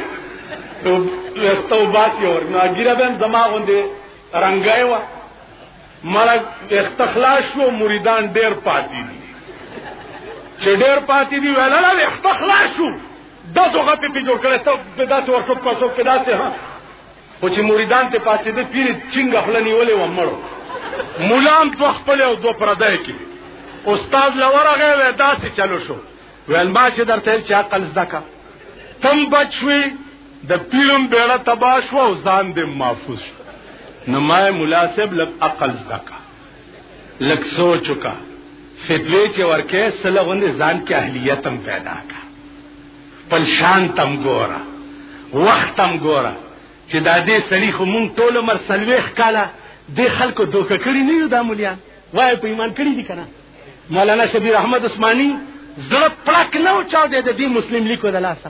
وختو باسي اور نو اګیره بهم زما غوندې رنگای و مرګ اختخلاص شو مریدان ډیر پاتې دي چې ډیر پاتې دي ویل نه اختخلاص شو داسو غپې په جوړ کړه ته په داسې ورشو په څو کې داسې ها خو چې مریدان ته پاتې دي پیر چنګ خپل نیولې و مړو مولام تو خپل او دو پردای کې استاد لورغه و داسې چلو شو ویل ما چې درته چې عقل زده کا تم بچوي د پیرم بیړه تباه شو او ځان دې محفوظ شو نو ما مولا صاحب لږ عقل زده کا لږ سوچ وکړه فتوی چې ورکې سله غوندې ځان کې اهلیت هم پیدا کا خپل شان تم ګوره وخت هم ګوره چې دا دې سړي خو مونږ ټول عمر سلويخ کاله دې خلکو دوکه کړی نه یو دا مولیان وای په ایمان کړی دي کنه مولانا شبیر احمد عثماني زړه پړک نه او چاو دې د دې مسلم لیکو د لاسه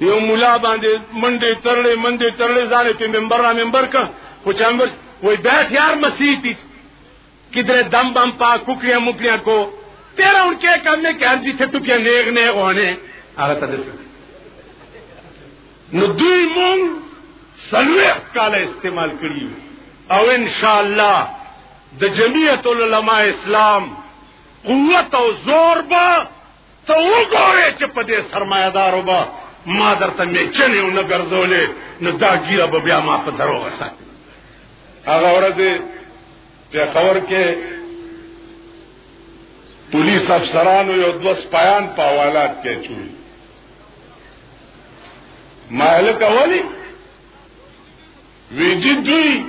یو مولا باندې منډې ترلې منډې ترلې ځانې په منبر را منبر کا خو چامبر وای بیت یار مسیح تی کدھر دم بم پا ککڑیاں مکڑیاں کو تیرا ان کے کم نے کہا جی تھے تو کیا نیغ نے اونے آگا تا دیسا نو دوی مون سلویخ کالا استعمال کری او انشاءاللہ د جمعیت العلماء اسلام قوت او زور با ته وګورې چې په دې سرمایدارو به ما درته میچنې او نه ګرځولې نو دا ګیره به بیا ما په دروغه ساتي هغه ورځ پېښور کې پولیس افسرانو یو دوه سپایان په حوالات کې چوي ما هلکه ولي ویجی دوی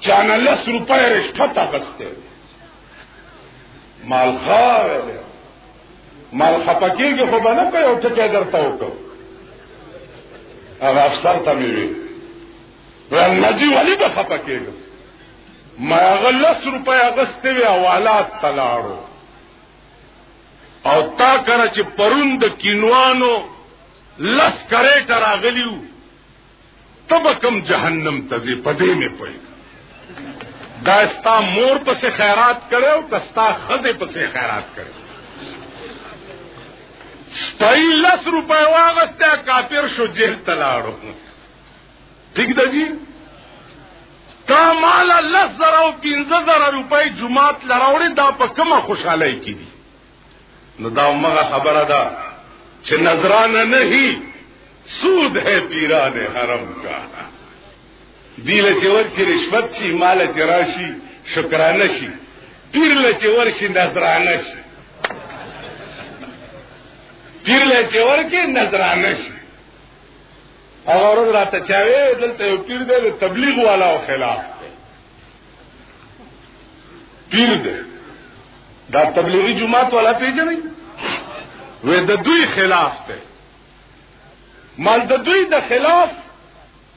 چانه لس روپۍ رشوت اخیستی مالخا ویلې مالخا پکېږي خو باندې په یو ټکی درته وکړو هغه افسر ته مې وی ول نجی ولی به خپه کېږم ما هغه لس روپۍ اغستې وې حوالات ته لاړو او تا کره چې پرون د کینوانو لس کریټه راغلی وو ته به کوم جهنم ته ځې په دې مې پوهېږه دا ستا مور پسې خیرات کړی او که ستا ښځې پسې خیرات کړی سپی لس روپۍ واغسته کافر شو جیل ته لاړو ٹھیک ده جی تا مال لس زره او پنځه زره روپۍ جماعت لراوړې دا په کومه خوشحالۍ کې دي نو دا مغه خبره ده چې نظرانه نه هی سود ہے پیران حرم کا دیل چې ورچی رشوت شي مال چې راشي شکرانه شي پیر له چې ورشي نظرانه شي پیر له چې ورکه نظرانه شي او ورځ راته چاوي دلته یو پیر دی تبلیغ والا او خلاف پیر دی دا تبلیغی جماعت والا پیژنې وې د دوی خلاف ته مال د دوی د خلاف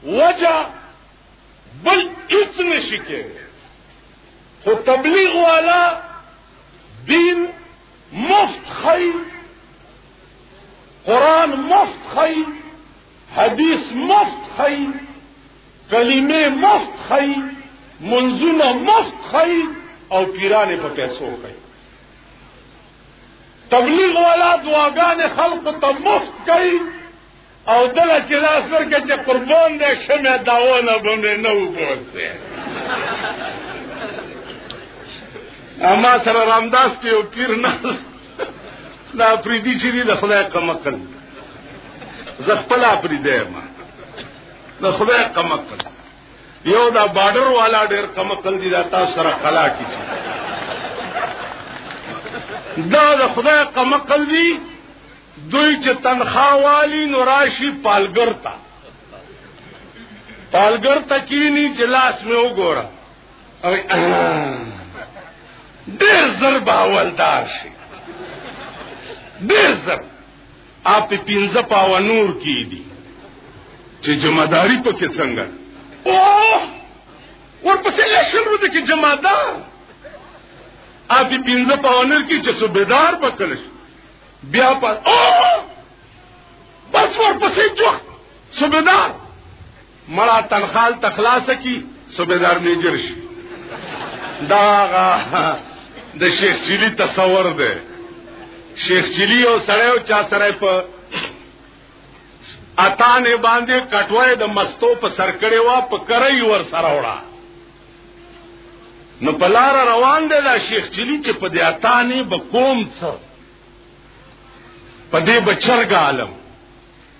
وجه بل هیڅ نشي کې خو تبلیغ والا دین مفت خی قرآن مفت خی حدیث مفت خی کلمې مفت خی منځونه مفت خی او پیرانې په پیسو خی تبلیغ والا دعاګانې خلقو ته مفت کوي او دله چې لاس ورکړي چې قربان دی شمه داونه به مې نه وبوسې اما سره رامداس کې یو پیر ناست دا پریدي چې دی د خدای کمکل زه خپل پریدی ما د خدای کمکل یو دا بارډر والا ډیر کمکل دي دا تاسو سره کلا کی دا د خدای کمکل دي دوی چې تنخوا والی نو راشي پالګر تا پالګر تا کینی چې لاس مې وګوره او ډیر زر باولدار شي ډیر زر اپ پینځه پاو نور کی دي چې جمعداري په کې څنګه او ورپسې لشل ورته کې جمعدار اپ پینځه پاو نور کی چې صوبیدار پکړ بیا په او بس ورپسې جوخت صوبیدار مړه تنخال تخلاص کی صوبیدار میجر شي دا د شیخ چيلي تصور دی شیخ چيلي او سړی او چا سره په اتانه باندې کټوي د مستو په سر کړي وا په کرای ور سره وړا نو بلار روان دی دا شیخ چيلي چې په دې اتانه بکوم څه په دې بچرګ عالم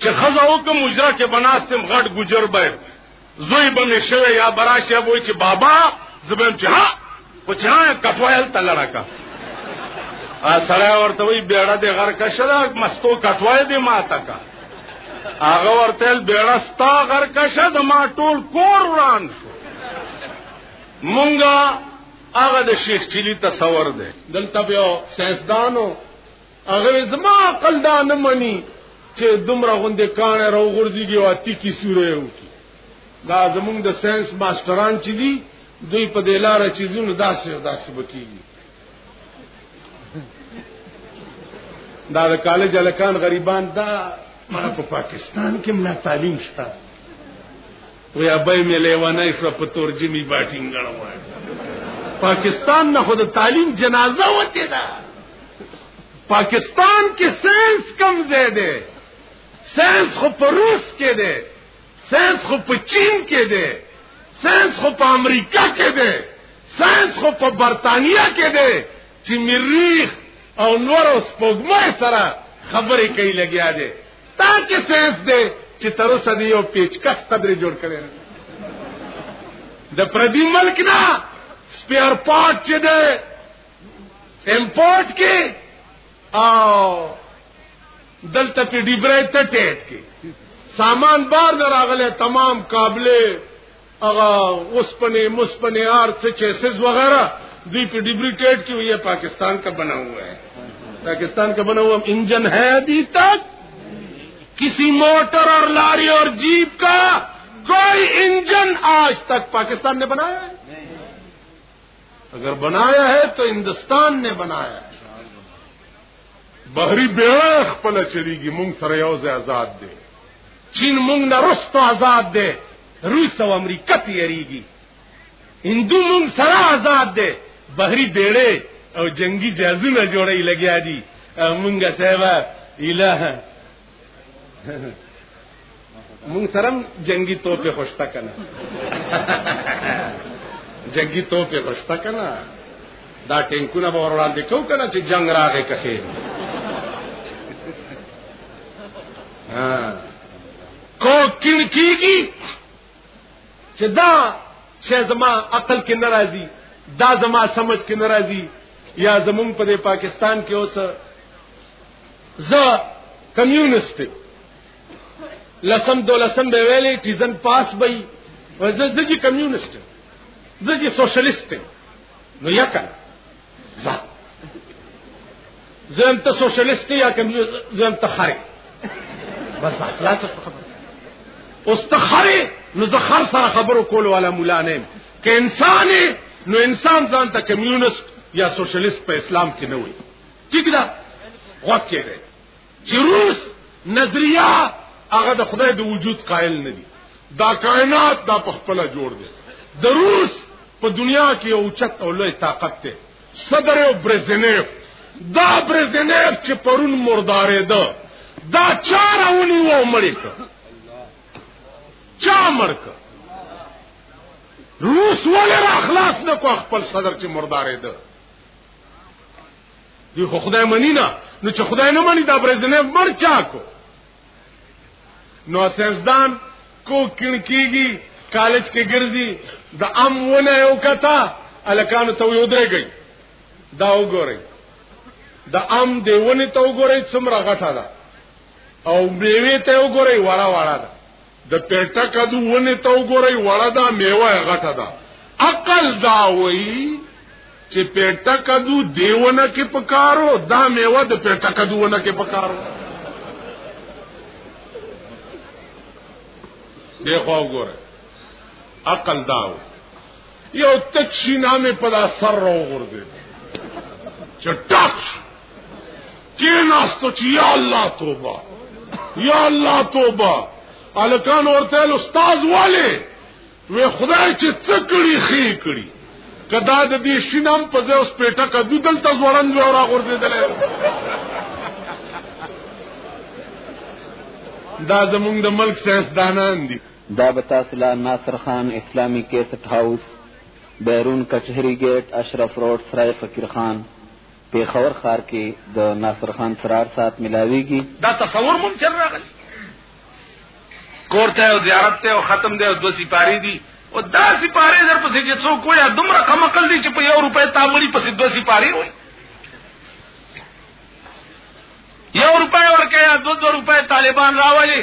چې خزه او کوم مجرا کې بناستم غټ ګجر به زوی به مې شوی یا براشه وای چې بابا زبم چې ها په چا کټوایل تلړه کا سره ورته وی بیړه د غر کشره مستو کټوای دی ماته کا هغه ورته بیړه ستا غر کشه د ما ټول کور وران شو مونږه هغه د شیخ چلی تصور دی دلته بیا سیسدانو هغه زما عقل دا نه مني چې دومره غوندې کانه راوغورځيږي او اتی کی سوره وکي دا زمونږ د ساينس ماستران چې دي دوی په دې لار چې زونه داسې داسې بکیږي دا د کالج الکان غریبان دا مړه په پاکستان کې ملا تعلیم شته وی ابای می لیوانای شو په تور جمی باټینګ غړوای پاکستان نه خود تعلیم جنازه وته ده پاکستان کې ساينس کم ځای دی ساينس خو په روس کې دی ساينس خو په چین کې دی ساينس خو په امریکا کې دی ساينس خو په برتانیا کې دی چې مریخ او نور اوس پوګمای سره خبرې کوي لګیا دی تا کې سنس دی چې تر اوسه دی یو پیچکس قدرې جوړ کړی نه د پردي ملک نه سپیر پارت چې دی امپورټ کې او دلته په ډیبره ته ټیټ کې سامان بار نه راغله تمام قابلې اغا اسپنے مسپنے آر سے چیسز وغیرہ دوی پہ ڈبریٹیٹ کی ہوئی ہے پاکستان کا بنا ہوا ہے پاکستان کا بنا ہوا انجن ہے ابھی تک کسی موٹر اور لاری اور جیپ کا کوئی انجن آج تک پاکستان نے بنایا ہے اگر بنایا ہے تو ہندوستان نے بنایا ہے بحری بیړه خپل چلیږي مونږ سره یو ځای آزاد دی چین مونږ نه رستو آزاد دی روس او امریکا تیریږي هندو مونږ سره آزاد دی بحری بیړه او جنگي جهازونه جوړي لګیا دي مونږه صاحب الہ مونږ سره جنگي توپه خوشتا کنه جنگي توپه خوشتا کنه دا ټینکونه به ور وړاندې کو کنه چې جنگ راغې کخې ها کو کین کیږي چې دا چې زما عقل کې ناراضي دا زما سمجھ کې ناراضي یا زمون په پاکستان کې اوس زه کمیونست لسم دولسم به ویلې ټیزن پاس به وي زه زه چې کمیونست زه چې سوشلیست نو یا کنه زه زه هم ته سوشلیست یا کمیونست زه هم ته خره بس خلاص خبره اوس ته خره نو زه خر سره خبرو کول والا مولا نه که انسان نو انسان ځان ته کمیونست یا سوشلیست په اسلام کې نه وي ټیک ده غوږ کې دی چې روس نظریه هغه د خدای د وجود قائل نه دي دا کائنات دا په خپل جوړ دی د روس په دنیا کې یو چت او لوی طاقت دی صدر او برزنیف دا برزنیف چې پرون مردارې ده دا چاره ونی و مړی که چا مړ که روس ولې را خلاص نه کو خپل صدر چې مردارې ده دی خو خدای منی نه نو چې خدای نه منی دا برزنه مر چا کو نو سیزدان کو کین کیږي کالج کې ګرځي د ام ونه یو کتا الکانو ته یو درګي دا وګورئ د ام دیونه ته وګورئ څومره غټه ده او میوه ته وګورئ وړه وړه ده د پټه کدو ونه ته وګورئ وړه دا میوه غټه ده عقل دا وایي چې پټه کدو دیونه کې پکارو دا میوه د پټه کدو ونه کې پکارو دیکھو وګورئ عقل دا وایي یو تک شینا می په دا سر راو غورځي چې ټاک کې ناستو چې یا الله توبه یا الله توبه الکان ورته استاد والے وی خدای چې څه کړی خې کړی کدا د دې شینم په ځای اوس پیټه کدو دلته زورن و را غورځیدل دا زمونږ د ملک سیاستدانان دي دا به تاسو له ناصر خان اسلامي کیسټ هاوس بیرون کچهري ګیټ اشرف روډ سرای فقیر خان پیښور ښار کې د ناصر خان سرار سات ملاویږي دا تصور مم چر راغلی کور ته او زیارت ته او ختم دی او دو سپاری دي او دا سپاری در پسې چې څوک وي دومره کم عقل دي چې په یو روپۍ تامړي پسې دو سپاری وي یو روپۍ ورکه یا دو دو روپۍ طالبان راولي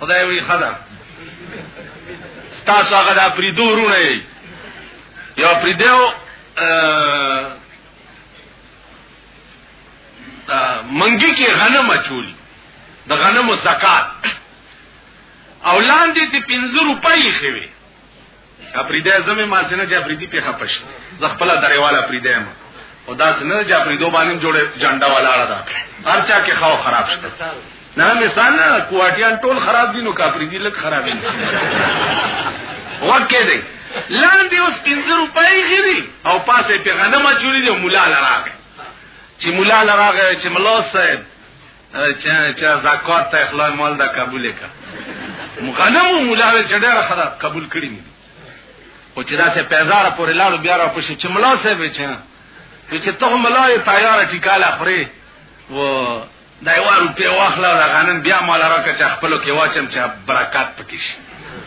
خدای وی خدا تاسو هغه د پریدو ورونه یې یو پریدو منګي کې غنم اچولي د غنمو زکات او لاندې د 50 روپۍ خوي اپریده زمه ما سينه چې اپریدي په خپش زه خپل درېواله اپریده ما او دا څنګه چې اپریدو باندې جوړه جنډا ولاړه ده هرچا کې خو خراب شته نه مثال نه کوټیان ټول خراب دي نو کاپری دي لک خراب دي وکه دي لاندې اوس 15 روپۍ غري او پاسه په غنمه چوری دي مولا لراغه چې مولا لراغه چې ملا صاحب چا چا زکات ته اخلاء مال دا قبول کا مغنمو مولا وی چې ډېر خدا قبول کړی نه او چې دا سه پیزار پورې لاړو بیا را پښې چې ملا سه به چې چې ته ملا یې تیار ټیکاله خوري و دا یو روپې واخله دا غنن بیا مال راکه چې خپل کې واچم چې برکات پکې شي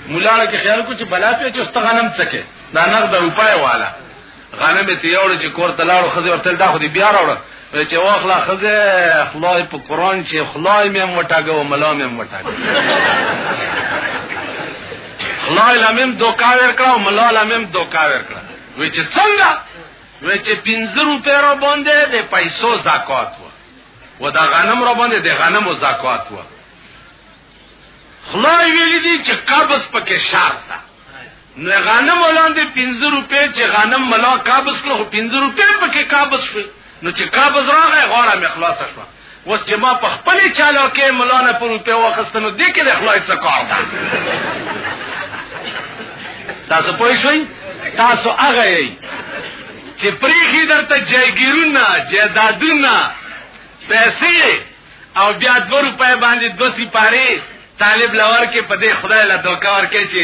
مولا له خیال کو چې بلا په چې استغنم څکه دا نغد روپای والا غنم ته یوړ چې کور ته لاړو خزه ورتل دا خو دې بیا راوړ چې واخلا خزه خدای په قران چې خدای مې موټاګو ملا مې موټاګو خدای لمم دوکا ور کړو ملا لمم دوکا ور کړو وی چې څنګه وی چې 50 روپے را باندې د پیسو زکات و و دا غنم را باندې د غنم زکات و خدای ویلي دي چې قبض پکې شرط ده نه غنم ولاندې 15 روپے چې غنم ملا قابض کړو 15 روپے پکې قابض شو نو چې قابض راغی غاړه مې خلاص شو وس چې ما په خپل چالو کې ملا نه پر روپے واخستنو دې کې د خلاص څه کار ده تاسو پوه شئ تاسو هغه یې چې پریخي درته جایګیرونه جیدادونه پیسې او بیا دو روپے باندې دو سپاره طالب لور کې په دې خدای له دوکا ور کې چې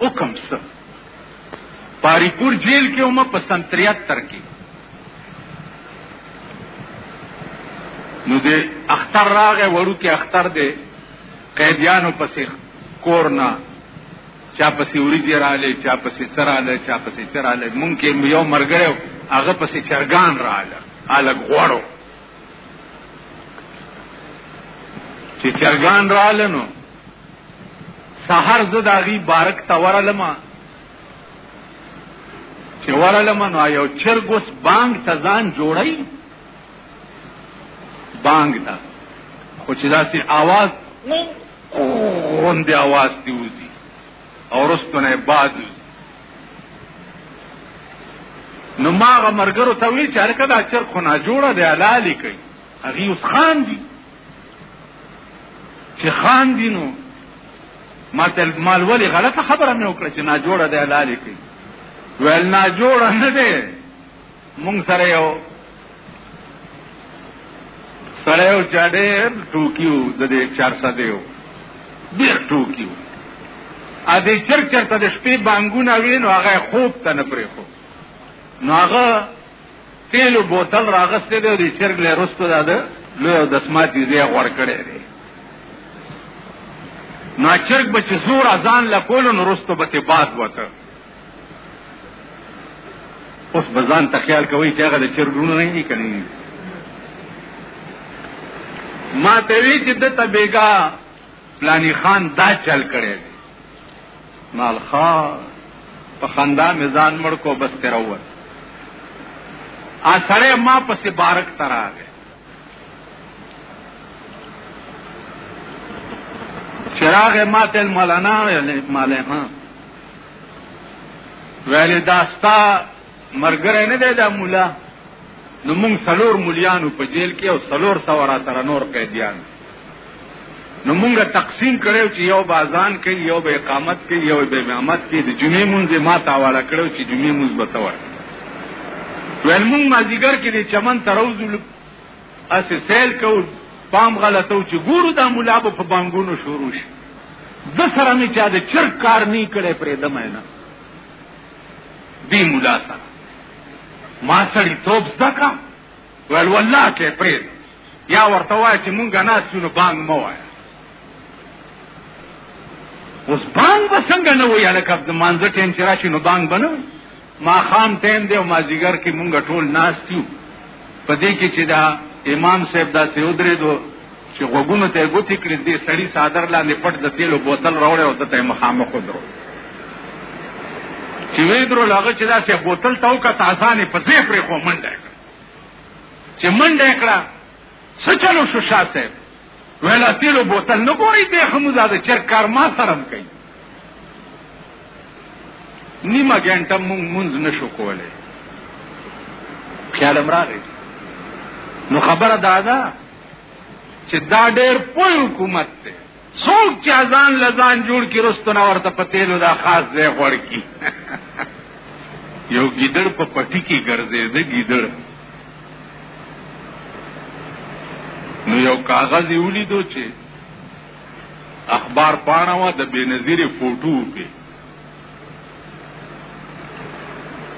وکم څه پاری پور جیل کې هم په سن 73 کې نو دې اختر راغې ورو کې اختر دې قیدیانو پسې کورنا چا پسې وریجې رااله چا پسې سراله چا پسې چراله مونږ کې یو مرګره هغه پسې چرګان رااله الګ غوړو چې چرګان رااله نو سحر زه د هغې بارک ته ورغلم چې ورغلم نو یو چرګ اوس بانګ ته ځان جوړوي بانګ ته خو چې داسې اواز غوندې اواز دې وځي او وروسته نه یې باد وځي نو ما هغه مرګرو ته ویل چې هلکه دا چرګ خو ناجوړه دی حلالې کوي هغې اوس خاندي چې خان دینو ما تل مال ولی غلطه خبره مې وکړه چې نا جوړه ده لاله کې ویل نا جوړه نه ده مونږ سره یو سره یو چاډه ټوکیو د دې چار سدیو ډیر ټوکیو ا دې چر چرته د شپې بانګونه وینو هغه خوب ته نه پرې خو نو هغه تیلو بوتل راغسته دی دی چرګ له رستو دا ده لوی او دسمات دی دی غور کړی دی نو چرګ به چې زور ازان لکول نو رستو به ته باد وته اوس بزان ته خیال کوي چې هغه د چرګونو نه دی کني ما ته وی چې د تبېګا پلانی خان دا چل کړی دی مالخا په خندا مې ځان مړ کو بس تر ووت ا سړی ما پسې بارک ته راغی چې راغی ما ته مولانا ویلې مالې ها ویلې دا ستا مرګره نه دی دا مولا نو مونږ سلور مليانو په جیل کې او سلور سوارا سره نور قیدیان نو مونږ تقسیم کړو چې یو بازان کې یو به اقامت کې یو به امامت کې د جمعې مونږ ما تاواله کړو چې جمعې مونږ به تور ول مونږ مازیګر کې د چمن تروزل اس سیل کو پام غلطو چې ګورو دا مولا په بانګونو شروع شي د سره می چا د چر کار نه کړي پرې دمه نه دی مولا سره ما سړی توپ زده کړه ویل والله کې پرېږ یا ورته وایه چې مونږ ناست یو نو بانګ مه وایه اوس بانګ به څنګه نه وایي هلکه د مانځه ټایم چې راشي نو بانګ به نه وایي ماښام ټایم دی او مازدیګر کې مونږ ټول ناست یو په دې کې چې دا امام صاحب داسې ودرېدو چې غوږونو ته یې ګوتې کړې، دې سړي څادر لاندې پټ د تېلو بوتل راوړی او ده ته یې مخامخ ودرو. چې ویې درول هغه چې داسې بوتل ته وکته ځان یې په ځای پرېښو منډه یې کړه. چې منډه یې کړه څه چلو شو شاه صاحب؟ ویل تېلو بوتل نه ګورئ دی خموزه د چرګ کار ما سره هم کوي. نیمه ګنټه مونږ مونځ نه شو کولی خیالم راغی نو خبره دا ده چې دا ډېر پوی حکومت دی څوک چې ځان لزان جوړ کی رستنه ورته پتیلو دا خاص دی غوړ کی یو ګیدړ په پټی کې ګرځي دی ګیدړ نو یو کاغذ یې ولیدو چې اخبار پاڼه وه د بېنظیرې فوټو پې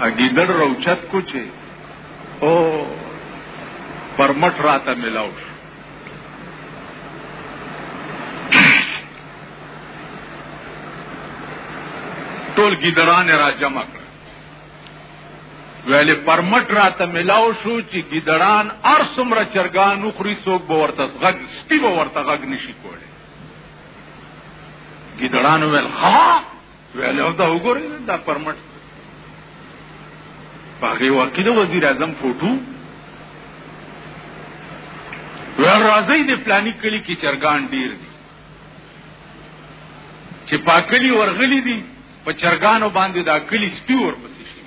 اګیدړ روچت کو چې او پرمټ راته ملاو شو ټول ګیدران را جمع کړ ویلې پرمټ راته ملاو شو چې ګیدران ار څومره چرګان وخوري څوک به ورته غږ سپي به ورته غږ نشي کولی ګیدړانو ویل ها ویل او دا وګورئ دا پرمټ هغه وخت د وزیر اعظم فوټو ور راځي د پلاني کلی کې چرګان ډیر دي چې پاکلی ورغلي دي په چرګانو باندې دا کلی سپي ورپسې شي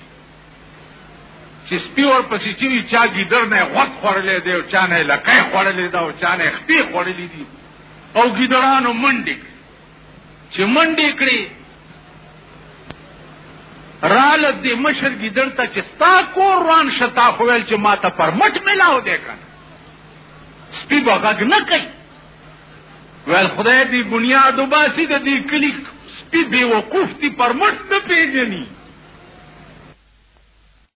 چې سپي ورپسې چې وي چا ګیدر نه غوږ خوړلی دی او چا نه یې لکۍ خوړلې ده او چا نه یې خپې خوړلې دي او ګیدرانو منډې کړې چې منډې کړې راله دې مشر ګیدر ته چې ستا کور روان شه تا خو ویل چې ما ته پرمټ میلاو دی که نه سپي به غږ نه کوي ویل خدای دی بنیاد وباسي د دې کلی سپي بیوقوف دي پر مټ نه پیژني